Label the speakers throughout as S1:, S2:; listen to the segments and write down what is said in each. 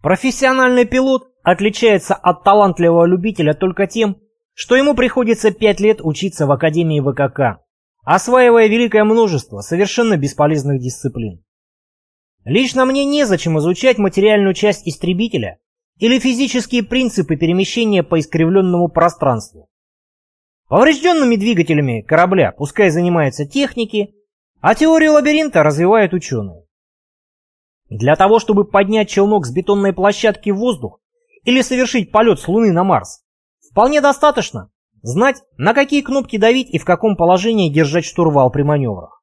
S1: Профессиональный пилот отличается от талантливого любителя только тем, что ему приходится пять лет учиться в Академии ВКК, осваивая великое множество совершенно бесполезных дисциплин. Лично мне незачем изучать материальную часть истребителя или физические принципы перемещения по искривленному пространству. Поврежденными двигателями корабля пускай занимаются техники, а теорию лабиринта развивают ученые. Для того, чтобы поднять челнок с бетонной площадки в воздух или совершить полет с Луны на Марс, вполне достаточно знать, на какие кнопки давить и в каком положении держать штурвал при маневрах.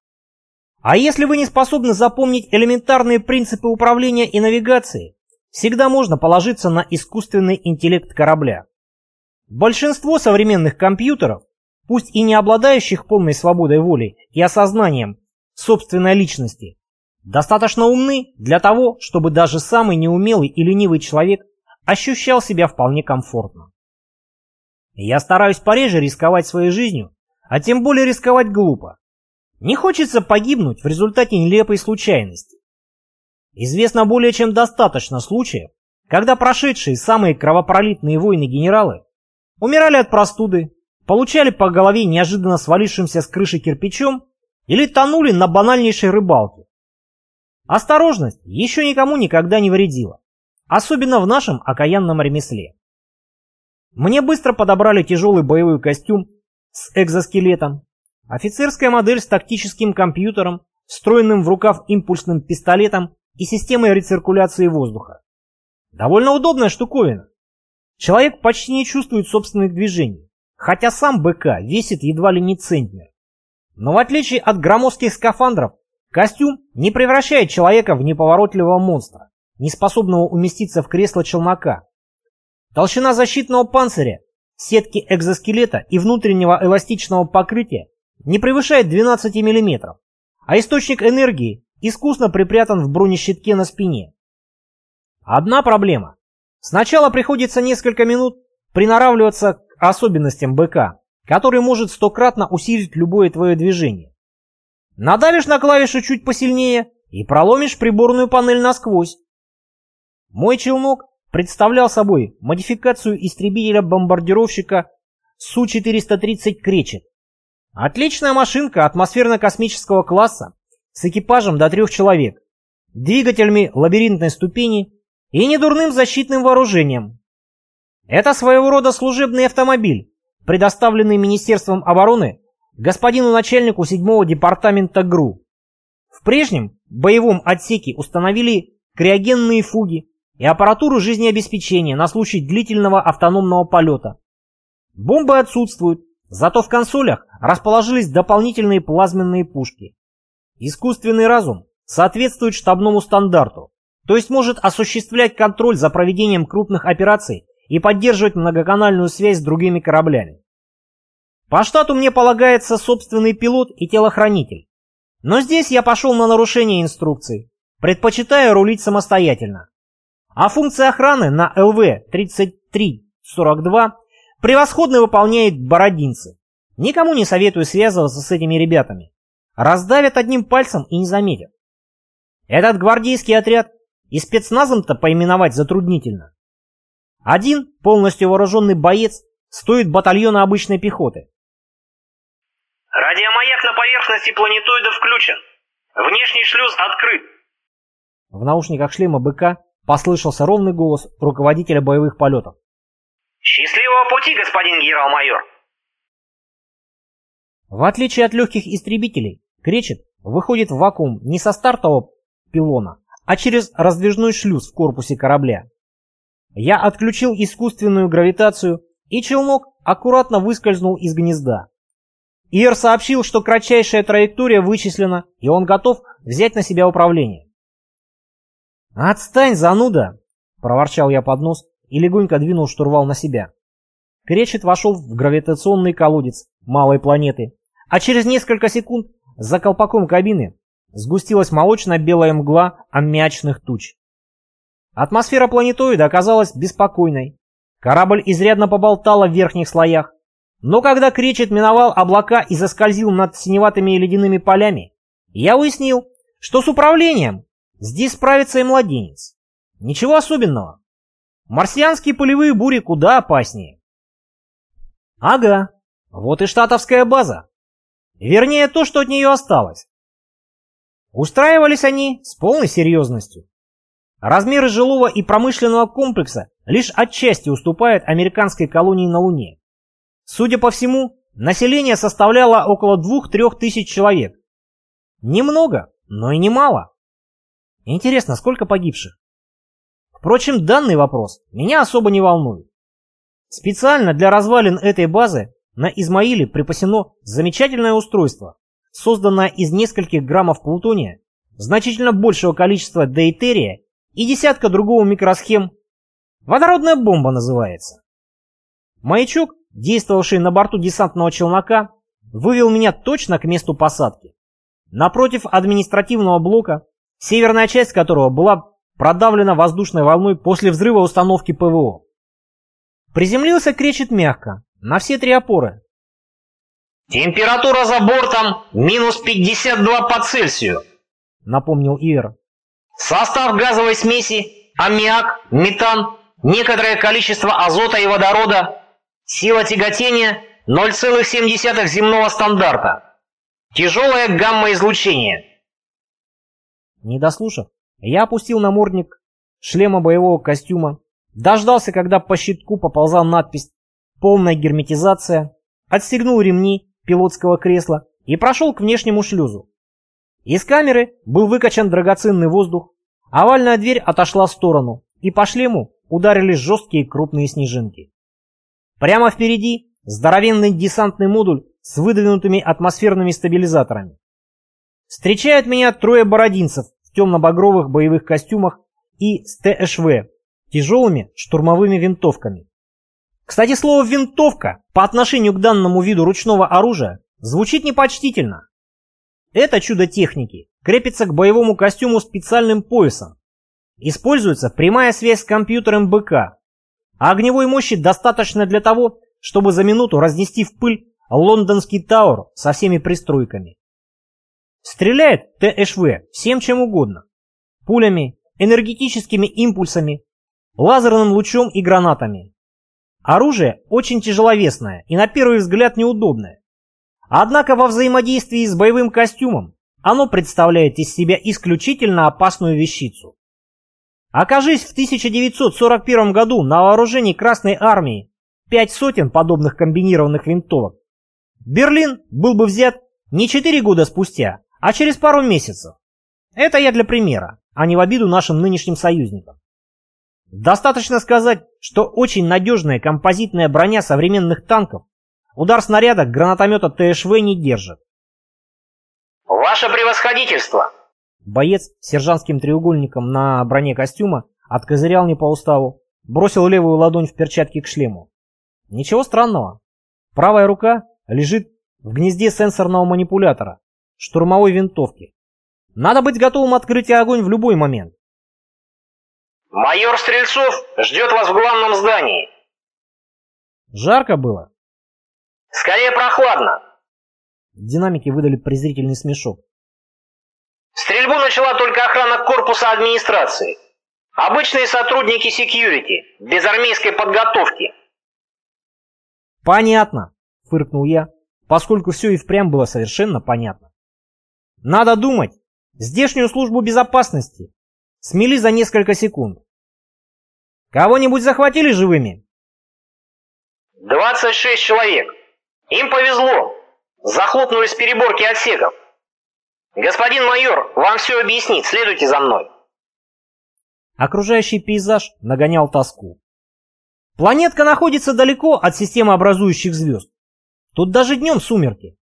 S1: А если вы не способны запомнить элементарные принципы управления и навигации, всегда можно положиться на искусственный интеллект корабля. Большинство современных компьютеров, пусть и не обладающих полной свободой воли и осознанием собственной личности, достаточно умны для того, чтобы даже самый неумелый и ленивый человек ощущал себя вполне комфортно. Я стараюсь пореже рисковать своей жизнью, а тем более рисковать глупо. Не хочется погибнуть в результате нелепой случайности. Известно более чем достаточно случаев, когда прошедшие самые кровопролитные войны генералы умирали от простуды, получали по голове неожиданно свалившимся с крыши кирпичом или тонули на банальнейшей рыбалке. Осторожность еще никому никогда не вредила, особенно в нашем окаянном ремесле. Мне быстро подобрали тяжелый боевой костюм с экзоскелетом, офицерская модель с тактическим компьютером, встроенным в рукав импульсным пистолетом и системой рециркуляции воздуха. Довольно удобная штуковина. Человек почти не чувствует собственных движений, хотя сам БК весит едва ли не центнер. Но в отличие от громоздких скафандров, костюм не превращает человека в неповоротливого монстра, не способного уместиться в кресло челнока. Толщина защитного панциря, сетки экзоскелета и внутреннего эластичного покрытия не превышает 12 мм, а источник энергии искусно припрятан в бронещитке на спине. Одна проблема. Сначала приходится несколько минут приноравливаться к особенностям БК, который может стократно усилить любое твое движение. Надавишь на клавишу чуть посильнее и проломишь приборную панель насквозь. Мой челнок представлял собой модификацию истребителя-бомбардировщика Су-430 «Кречет». Отличная машинка атмосферно-космического класса с экипажем до трех человек, двигателями лабиринтной ступени и недурным защитным вооружением. Это своего рода служебный автомобиль, предоставленный Министерством обороны господину начальнику 7-го департамента ГРУ. В прежнем боевом отсеке установили криогенные фуги, и аппаратуру жизнеобеспечения на случай длительного автономного полета. Бомбы отсутствуют, зато в консолях расположились дополнительные плазменные пушки. Искусственный разум соответствует штабному стандарту, то есть может осуществлять контроль за проведением крупных операций и поддерживать многоканальную связь с другими кораблями. По штату мне полагается собственный пилот и телохранитель. Но здесь я пошел на нарушение инструкций, предпочитая рулить самостоятельно. А функция охраны на ЛВ-3342 превосходно выполняет бородинцы. Никому не советую связываться с этими ребятами. Раздавят одним пальцем и не заметят. Этот гвардейский отряд и спецназом-то поименовать затруднительно. Один полностью вооруженный боец стоит батальона обычной пехоты.
S2: Радиомаяк на поверхности планетоида включен. Внешний шлюз открыт.
S1: В наушниках шлема БК Послышался ровный голос руководителя боевых полетов.
S2: «Счастливого пути, господин генерал-майор!»
S1: В отличие от легких истребителей, Кречет выходит в вакуум не со стартового пилона, а через раздвижной шлюз в корпусе корабля. Я отключил искусственную гравитацию, и челнок аккуратно выскользнул из гнезда. Ир сообщил, что кратчайшая траектория вычислена, и он готов взять на себя управление. «Отстань, зануда!» — проворчал я под нос и легонько двинул штурвал на себя. Кречет вошел в гравитационный колодец малой планеты, а через несколько секунд за колпаком кабины сгустилась молочно-белая мгла аммиачных туч. Атмосфера планетоида оказалась беспокойной. Корабль изрядно поболтала в верхних слоях. Но когда Кречет миновал облака и заскользил над синеватыми ледяными полями, я уяснил, что с управлением Здесь справится и младенец. Ничего особенного. Марсианские полевые бури куда опаснее. Ага, вот и штатовская база. Вернее, то, что от нее осталось. Устраивались они с полной серьезностью. Размеры жилого и промышленного комплекса лишь отчасти уступают американской колонии на Луне. Судя по всему, население составляло около 2-3 тысяч человек. Немного, но и немало. Интересно, сколько погибших? Впрочем, данный вопрос меня особо не волнует. Специально для развалин этой базы на Измаиле припасено замечательное устройство, созданное из нескольких граммов плутония, значительно большего количества дейтерия и десятка другого микросхем. Водородная бомба называется. Маячок, действовавший на борту десантного челнока, вывел меня точно к месту посадки. Напротив административного блока, северная часть которого была продавлена воздушной волной после взрыва установки ПВО. Приземлился кречет мягко, на все три опоры.
S2: «Температура за бортом минус 52 по Цельсию», —
S1: напомнил Ир.
S2: «Состав газовой смеси, аммиак, метан, некоторое количество азота и водорода, сила тяготения 0,7 земного стандарта, тяжелое гамма-излучение».
S1: Не дослушав, я опустил намордник шлема боевого костюма, дождался, когда по щитку поползла надпись «Полная герметизация», отстегнул ремни пилотского кресла и прошел к внешнему шлюзу. Из камеры был выкачан драгоценный воздух, овальная дверь отошла в сторону, и по шлему ударились жесткие крупные снежинки. Прямо впереди здоровенный десантный модуль с выдвинутыми атмосферными стабилизаторами. Встречают меня трое бородинцев темно-багровых боевых костюмах и с ТШВ, тяжелыми штурмовыми винтовками. Кстати, слово «винтовка» по отношению к данному виду ручного оружия звучит непочтительно. Это чудо техники крепится к боевому костюму специальным поясом. Используется прямая связь с компьютером БК, а огневой мощи достаточно для того, чтобы за минуту разнести в пыль лондонский Тауэр со всеми пристройками. Стреляет ТШВ всем чем угодно. Пулями, энергетическими импульсами, лазерным лучом и гранатами. Оружие очень тяжеловесное и на первый взгляд неудобное. Однако во взаимодействии с боевым костюмом оно представляет из себя исключительно опасную вещицу. Окажись в 1941 году на вооружении Красной Армии пять сотен подобных комбинированных винтовок, Берлин был бы взят не четыре года спустя, а через пару месяцев. Это я для примера, а не в обиду нашим нынешним союзникам. Достаточно сказать, что очень надежная композитная броня современных танков удар снаряда гранатомета ТШВ не держит.
S2: «Ваше превосходительство!»
S1: Боец с сержантским треугольником на броне костюма откозырял не по уставу, бросил левую ладонь в перчатке к шлему. Ничего странного. Правая рука лежит в гнезде сенсорного манипулятора, штурмовой винтовки. Надо быть готовым открыть огонь в любой момент.
S2: «Майор Стрельцов ждет вас в главном здании».
S1: Жарко было?
S2: «Скорее прохладно».
S1: Динамики выдали презрительный смешок.
S2: Стрельбу начала только охрана корпуса администрации. Обычные сотрудники секьюрити, без армейской подготовки.
S1: Понятно, фыркнул я, поскольку все и впрямь было совершенно понятно. Надо думать. Здешнюю службу безопасности смели за несколько секунд. Кого-нибудь захватили живыми?
S2: 26 человек. Им повезло. Захлопнулись переборки отсеков. Господин майор, вам все объяснит. Следуйте за мной.
S1: Окружающий пейзаж нагонял тоску. Планетка находится далеко от системы образующих звезд. Тут даже днем сумерки.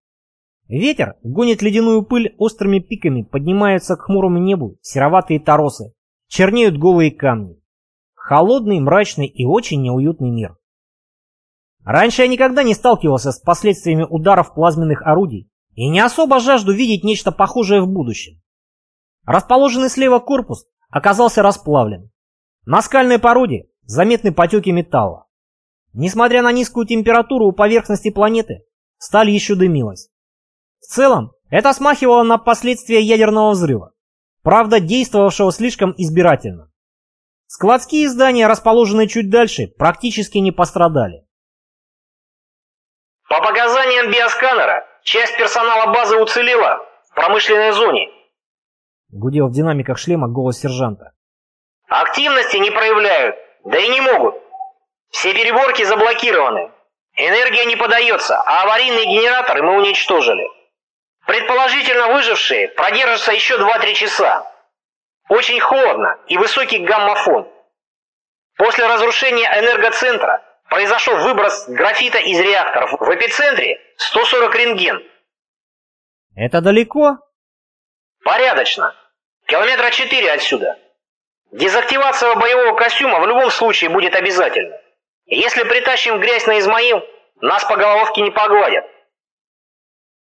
S1: Ветер гонит ледяную пыль острыми пиками, поднимаются к хмурому небу сероватые торосы, чернеют голые камни. Холодный, мрачный и очень неуютный мир. Раньше я никогда не сталкивался с последствиями ударов плазменных орудий и не особо жажду видеть нечто похожее в будущем. Расположенный слева корпус оказался расплавлен. На скальной породе заметны потеки металла. Несмотря на низкую температуру у поверхности планеты, сталь еще дымилась. В целом, это смахивало на последствия ядерного взрыва, правда действовавшего слишком избирательно. Складские здания, расположенные чуть дальше, практически не пострадали.
S2: По показаниям биосканера, часть персонала базы уцелела в промышленной зоне.
S1: Гудел в динамиках шлема голос сержанта.
S2: Активности не проявляют, да и не могут. Все переборки заблокированы. Энергия не подается, а аварийные генераторы мы уничтожили. Предположительно выжившие продержатся еще 2-3 часа. Очень холодно и высокий гамма-фон. После разрушения энергоцентра произошел выброс графита из реакторов. В эпицентре 140 рентген.
S1: Это далеко?
S2: Порядочно. Километра 4 отсюда. Дезактивация боевого костюма в любом случае будет обязательна. Если притащим грязь на Измаил, нас по головке не погладят.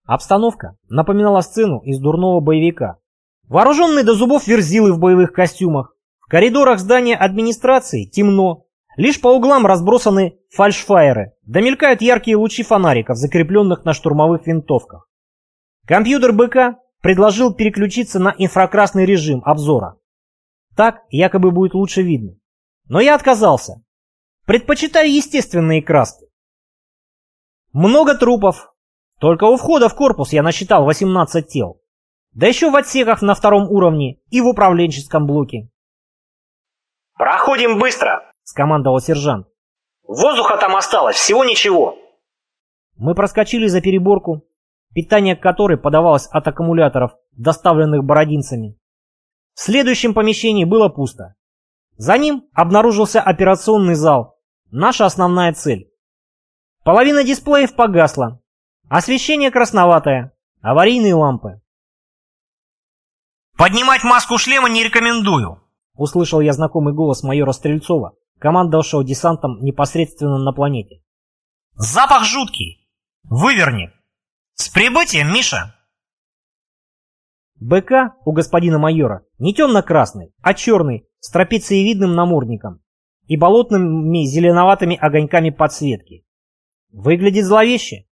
S1: Обстановка напоминала сцену из дурного боевика. Вооруженные до зубов верзилы в боевых костюмах. В коридорах здания администрации темно. Лишь по углам разбросаны фальшфайеры, да мелькают яркие лучи фонариков, закрепленных на штурмовых винтовках. Компьютер БК предложил переключиться на инфракрасный режим обзора. Так якобы будет лучше видно. Но я отказался. Предпочитаю естественные краски. Много трупов. Только у входа в корпус я насчитал 18 тел. Да еще в отсеках на втором уровне и в управленческом блоке.
S2: «Проходим быстро!»
S1: — скомандовал сержант.
S2: «Воздуха там осталось, всего ничего!»
S1: Мы проскочили за переборку, питание которой подавалось от аккумуляторов, доставленных бородинцами. В следующем помещении было пусто. За ним обнаружился операционный зал, наша основная цель. Половина дисплеев погасла, освещение красноватое, аварийные лампы.
S2: «Поднимать маску шлема не рекомендую», —
S1: услышал я знакомый голос майора Стрельцова, командовавшего десантом непосредственно на планете.
S2: «Запах жуткий! Выверни! С прибытием, Миша!»
S1: БК у господина майора не темно-красный, а черный, с трапециевидным намордником и болотными зеленоватыми огоньками подсветки. Выглядит зловеще.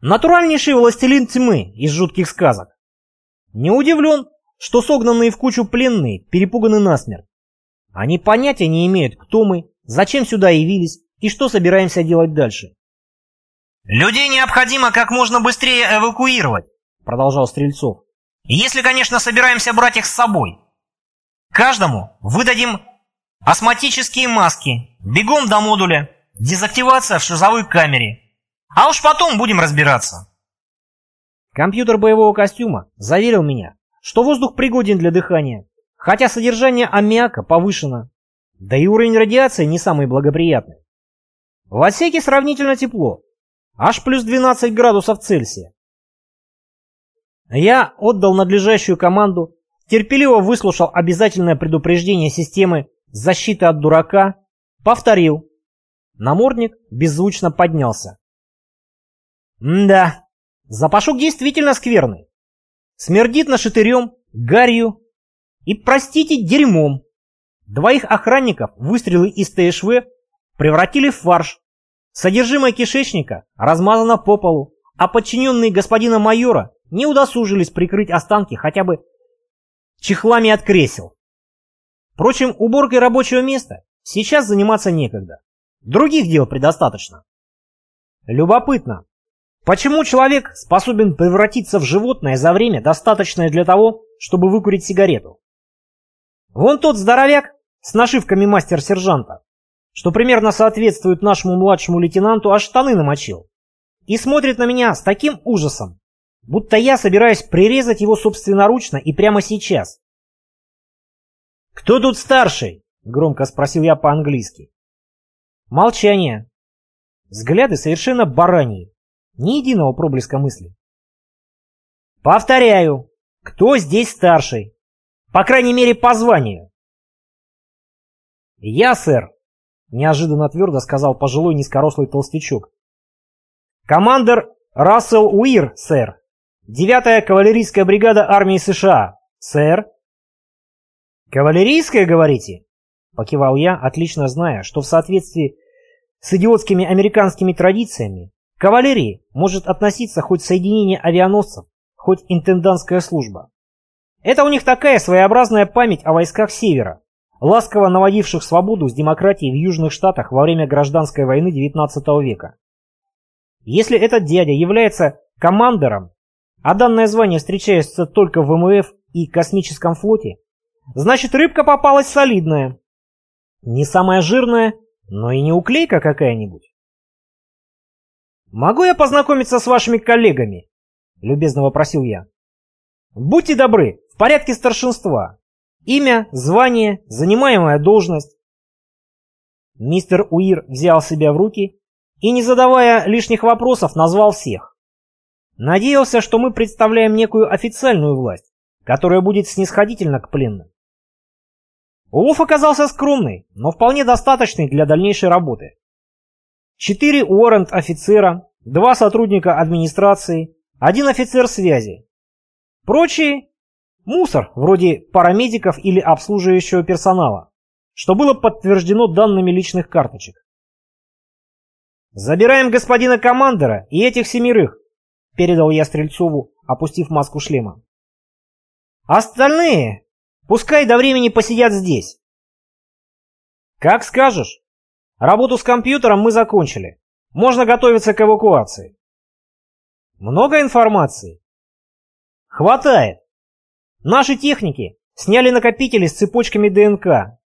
S1: Натуральнейший властелин тьмы из жутких сказок. Не удивлен, что согнанные в кучу пленные перепуганы насмерть. Они понятия не имеют, кто мы, зачем сюда явились и что собираемся делать дальше.
S2: «Людей необходимо как можно быстрее эвакуировать», — продолжал Стрельцов. «Если, конечно, собираемся брать их с собой. Каждому выдадим астматические маски, бегом до модуля, дезактивация в шизовой камере. А уж потом будем разбираться».
S1: Компьютер боевого костюма заверил меня, что воздух пригоден для дыхания, хотя содержание аммиака повышено, да и уровень радиации не самый благоприятный. В отсеке сравнительно тепло, аж плюс 12 градусов Цельсия. Я отдал надлежащую команду, терпеливо выслушал обязательное предупреждение системы защиты от дурака, повторил. Намордник беззвучно поднялся. М да, запашок действительно скверный. Смердит нашатырем, гарью и, простите, дерьмом. Двоих охранников выстрелы из ТШВ превратили в фарш. Содержимое кишечника размазано по полу, а подчиненные господина майора не удосужились прикрыть останки хотя бы чехлами от кресел. Впрочем, уборкой рабочего места сейчас заниматься некогда. Других дел предостаточно. Любопытно, Почему человек способен превратиться в животное за время, достаточное для того, чтобы выкурить сигарету? Вон тот здоровяк с нашивками мастер-сержанта, что примерно соответствует нашему младшему лейтенанту, аж штаны намочил. И смотрит на меня с таким ужасом, будто я собираюсь прирезать его собственноручно и прямо сейчас. «Кто тут старший?» — громко спросил я по-английски. Молчание. Взгляды совершенно бараньи. Ни единого проблеска мысли. Повторяю, кто здесь старший? По крайней мере, по званию. Я, сэр, неожиданно твердо сказал пожилой низкорослый толстячок. Командер Рассел Уир, сэр. Девятая кавалерийская бригада армии США, сэр. Кавалерийская, говорите? Покивал я, отлично зная, что в соответствии с идиотскими американскими традициями кавалерии может относиться хоть соединение авианосцев, хоть интендантская служба. Это у них такая своеобразная память о войсках Севера, ласково наводивших свободу с демократией в Южных Штатах во время гражданской войны XIX века. Если этот дядя является командором, а данное звание встречается только в ВМФ и космическом флоте, значит рыбка попалась солидная. Не самая жирная, но и не уклейка какая-нибудь. «Могу я познакомиться с вашими коллегами?» — любезно вопросил я. «Будьте добры, в порядке старшинства. Имя, звание, занимаемая должность». Мистер Уир взял себя в руки и, не задавая лишних вопросов, назвал всех. Надеялся, что мы представляем некую официальную власть, которая будет снисходительна к пленным. Улов оказался скромный, но вполне достаточный для дальнейшей работы. Четыре уоррент-офицера, два сотрудника администрации, один офицер связи. Прочие – мусор, вроде парамедиков или обслуживающего персонала, что было подтверждено данными личных карточек. «Забираем господина командора и этих семерых», — передал я Стрельцову, опустив маску шлема. «Остальные пускай до времени посидят здесь». «Как скажешь. Работу с компьютером мы закончили. Можно готовиться к эвакуации». «Много информации?» «Хватает. Наши техники сняли накопители с цепочками ДНК.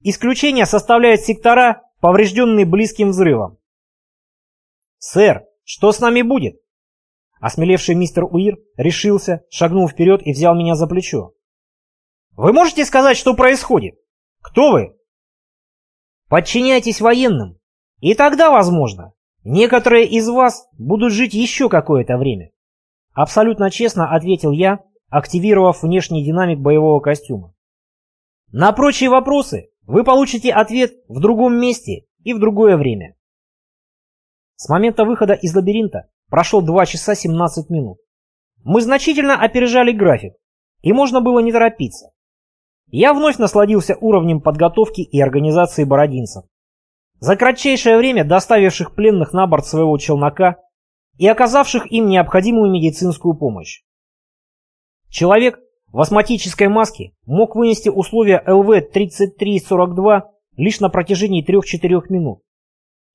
S1: Исключение составляют сектора, поврежденные близким взрывом. «Сэр, что с нами будет?» Осмелевший мистер Уир решился, шагнул вперед и взял меня за плечо. «Вы можете сказать, что происходит? Кто вы?» «Подчиняйтесь военным, и тогда, возможно, некоторые из вас будут жить еще какое-то время». Абсолютно честно ответил я, активировав внешний динамик боевого костюма. На прочие вопросы вы получите ответ в другом месте и в другое время. С момента выхода из лабиринта прошло 2 часа 17 минут. Мы значительно опережали график, и можно было не торопиться. Я вновь насладился уровнем подготовки и организации бородинцев. За кратчайшее время доставивших пленных на борт своего челнока и оказавших им необходимую медицинскую помощь. Человек в астматической маске мог вынести условия ЛВ-3342 лишь на протяжении 3-4 минут.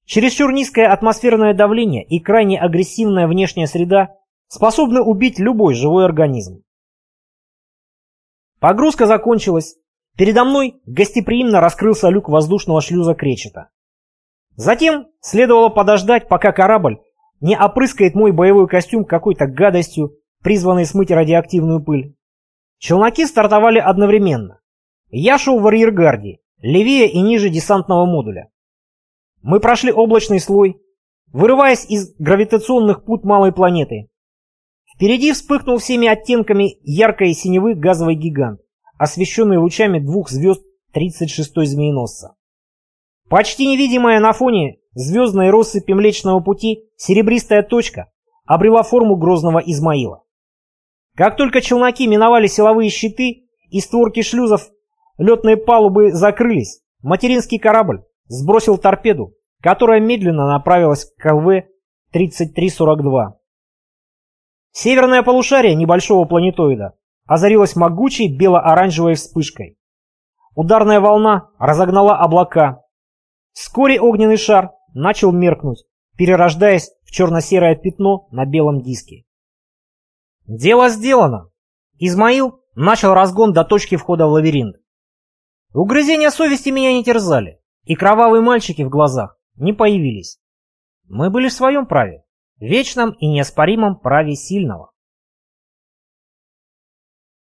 S1: Чересчур низкое атмосферное давление и крайне агрессивная внешняя среда способны убить любой живой организм. Погрузка закончилась. Передо мной гостеприимно раскрылся люк воздушного шлюза Кречета. Затем следовало подождать, пока корабль не опрыскает мой боевой костюм какой-то гадостью, призванной смыть радиоактивную пыль. Челноки стартовали одновременно. Я шел в арьергарде, левее и ниже десантного модуля. Мы прошли облачный слой, вырываясь из гравитационных пут малой планеты. Впереди вспыхнул всеми оттенками яркой синевы газовый гигант, освещенный лучами двух звезд 36-й змееносца. Почти невидимая на фоне звездной россыпи Млечного Пути серебристая точка обрела форму грозного Измаила. Как только челноки миновали силовые щиты и створки шлюзов летные палубы закрылись, материнский корабль сбросил торпеду, которая медленно направилась к КВ-3342. Северное полушарие небольшого планетоида озарилось могучей бело-оранжевой вспышкой. Ударная волна разогнала облака. Вскоре огненный шар начал меркнуть, перерождаясь в черно-серое пятно на белом диске. Дело сделано. Измаил начал разгон до точки входа в лабиринт. Угрызения совести меня не терзали и кровавые мальчики в глазах не появились. Мы были в своем праве, вечном и неоспоримом праве сильного.